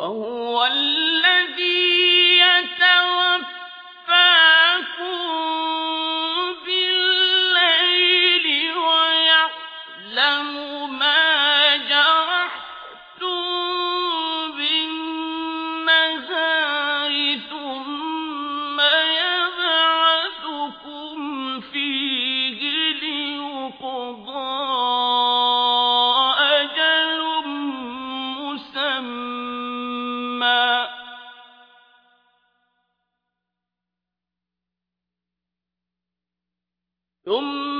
وهو الذي ثم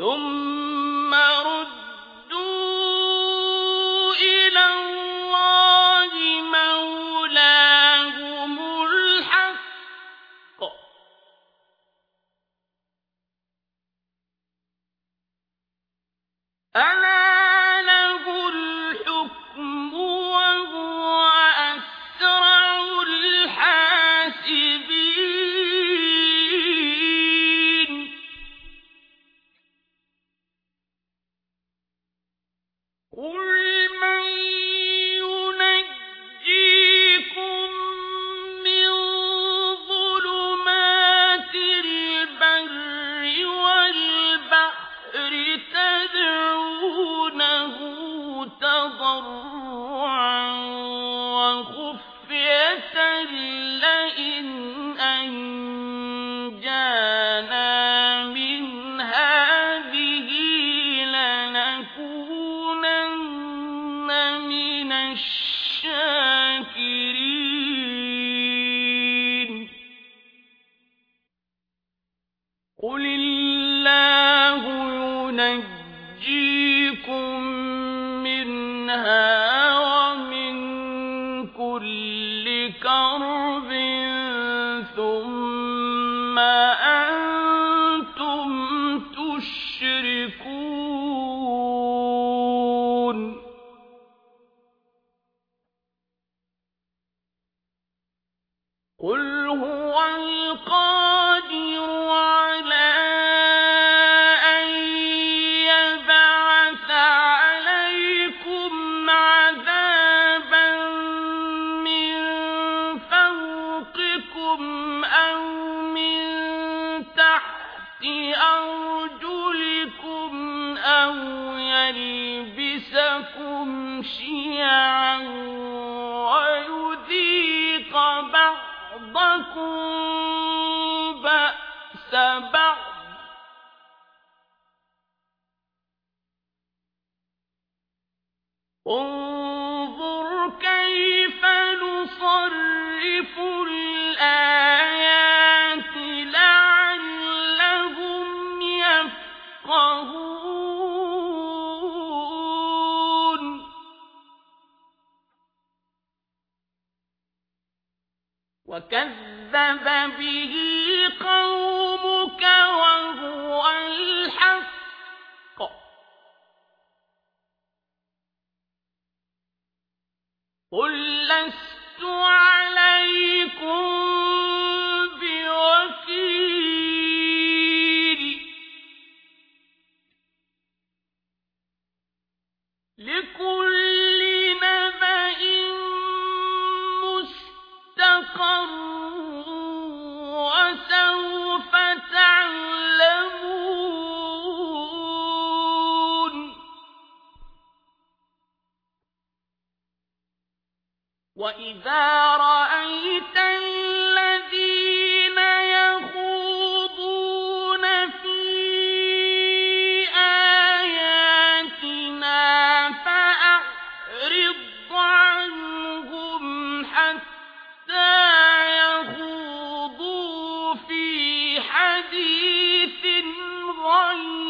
ثم ردوا إلى الله مولاهم الحق. ألا له الحكم وهو أسرع أدعو يُذِيقُكُم مِّنْهَا وَمِن كُلِّ كَرْبٍ أرجلكم أو يلبسكم شيعا ويذيق بعضكم بأس بعض. Oh وكذب به قوم وإذا رأيت الذين يخوضون في آياتنا فأعرض عنهم حتى يخوضوا في حديث غيره